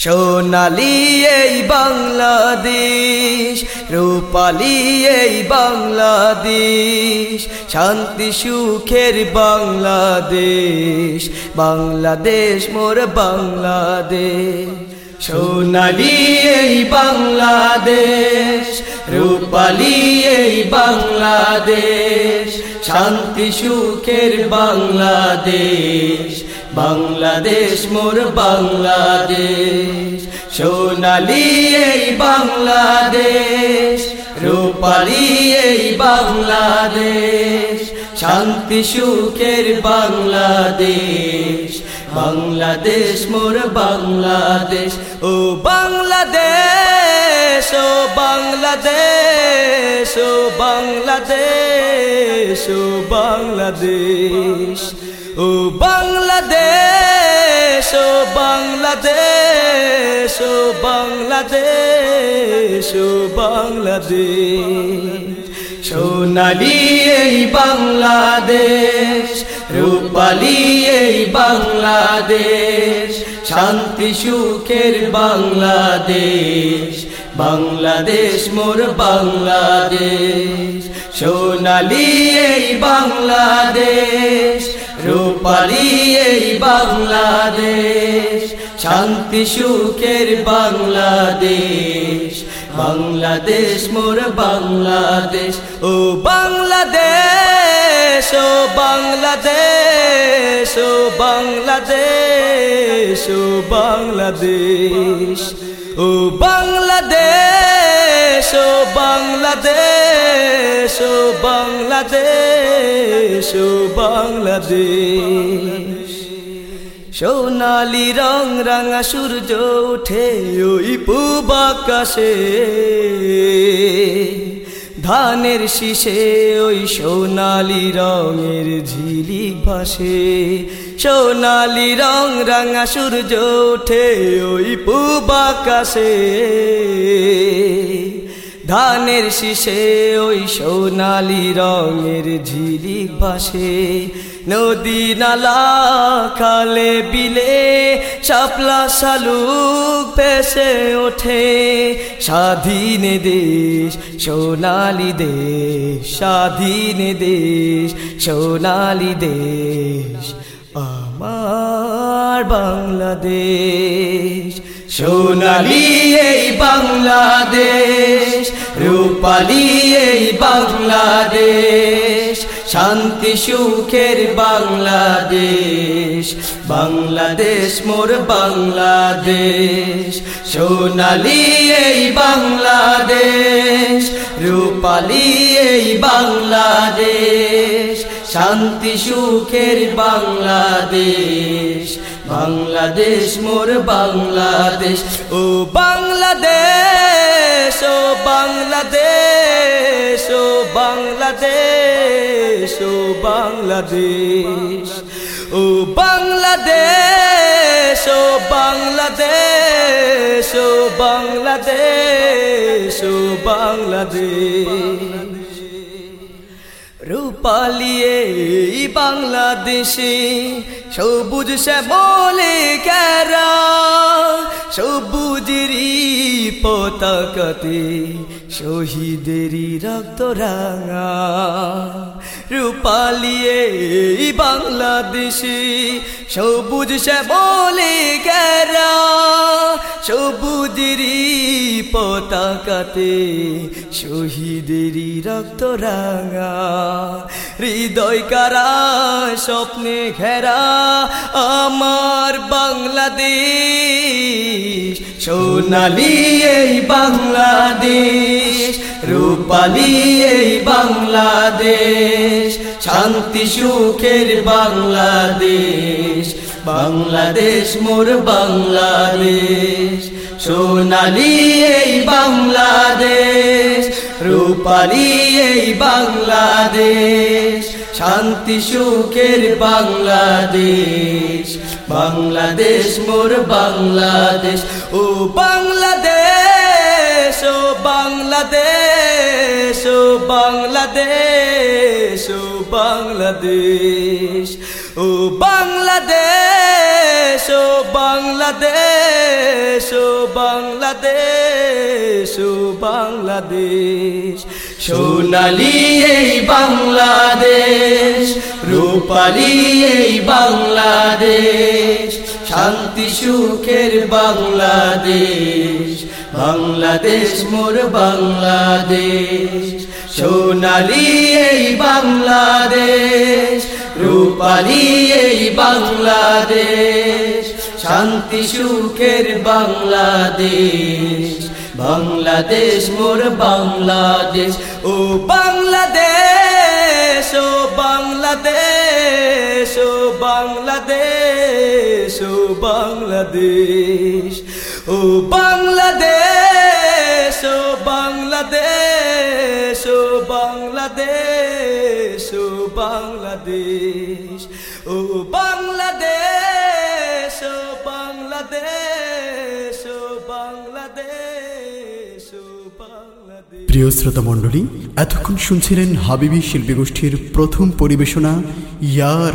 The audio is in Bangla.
সোনালি এই বাংলাদেশ রূপালি এই বাংলাদেশ শান্তি সুখের বাংলাদেশ বাংলাদেশ মোর বাংলাদেশ। সোনালি এই বাংলাদেশ, রূপালি এই বাংলাদেশ, শান্তি সুখের বাংলাদেশ বাংলাদেশ মোর বাংলাদেশ। সোনালি এই বাংলাদেশ, রূপালি এই বাংলাদেশ, শান্তি সুখের বাংলাদেশ বাংলাদেশ মোর বাংলাদেশ, ও বাংলাদেশ ও বাংলাদেশ ও বাংলাদেশ ও বাংলাদেশ ও বাংলাদেশ ও বাংলাদেশ ও বাংলাদেশ ও বাংলাদেশ। সোনালি এই বাংলাদেশ, রূপালি এই বাংলাদেশ, শান্তি সুখের বাংলাদেশ বাংলাদেশ মোর বাংলাদেশ। সোনালি এই বাংলাদেশ, রূপালি এই বাংলাদেশ, শান্তি সুখের বাংলাদেশ বাংলাদেশ মোর বাংলাদেশ, ও বাংলাদেশ ও বাংলাদেশ ও বাংলাদেশ ও বাংলাদেশ ও বাংলাদেশ ও বাংলাদেশ ও বাংলাদেশ ও বাংলাদেশ। সোনালি রং রাঙা সূর্য ওঠে ওই পূব আকাশে। ধানের শীষে ওই সোনালি রঙের ঝিলিক ভাসে। সোনালি রং রাঙা সূর্য ওঠে ওই পূব আকাশে। ধানের শীষে ওই সোনালি রঙের ঝিলিক ভাসে। নদী নালা, খালে বিলে শাপলা শালুক পেশে ওঠে। স্বাধীন দেশ, সোনালি দেশ, স্বাধীন দেশ, সোনালি দেশ। আমার বাংলাদেশ, সোনালি এই বাংলাদেশ, রূপালি এই বাংলাদেশ। শান্তি সুখের বাংলাদেশ বাংলাদেশ মোর বাংলাদেশ। সোনালি এই বাংলাদেশ, রূপালি এই বাংলাদেশ। শান্তি সুখের বাংলাদেশ বাংলাদেশ মোর বাংলাদেশ। ও বাংলাদেশ! ও বাংলাদেশ ও বাংলাদেশ ও বাংলাদেশ ও বাংলাদেশ ও বাংলাদেশ। রূপালিয়ে বাংলাদেশে সবুজ শ্যামলে ক্যারা সবুজেরই পতাকাতে শহীদেরই রক্ত রাঙা। রূপালিয়ে বাংলাদেশি সবুজ শ্যামলে ক্যারা সবুজেরই পতাকাতে শহীদেরই রক্ত রাঙা, হৃদয় কারা স্বপ্নে ঘেরা, আমার বাংলাদেশ সোনালি এই বাংলাদেশ, রূপালি এই বাংলাদেশ, শান্তি সুখের বাংলাদেশ বাংলাদেশ মোর বাংলাদেশ, সোনালি এই বাংলাদেশ, রূপালি এই বাংলাদেশ শান্তি সুখের বাংলাদেশ। বাংলাদেশ মোর বাংলাদেশ। ও বাংলাদেশ ও বাংলাদেশ ও বাংলাদেশ ও বাংলাদেশ। ও বাংলাদেশ ও বাংলাদেশ ও বাংলাদেশ ও বাংলাদেশ। সোনালি বাংলাদেশ, রূপালি এই বাংলাদেশ, শান্তি সুখের বাংলাদেশ বাংলাদেশ মোর বাংলাদেশ। সোনালি এই বাংলাদেশ, রূপালি এই বাংলাদেশ, শান্তি সুখের বাংলাদেশ বাংলাদেশ, মোর বাংলাদেশ। ও বাংলাদেশ ও বাংলাদেশ ও বাংলাদেশ ও বাংলাদেশ। ও বাংলাদেশ ও বাংলাদেশ ও বাংলাদেশ ও বাংলাদেশ। ও বাংলাদেশ। প্রিয় শ্রোতা মণ্ডলী এতক্ষণ শুনছিলেন হাবিবি শিল্পী গোষ্ঠীর প্রথম পরিবেশনা ইয়ার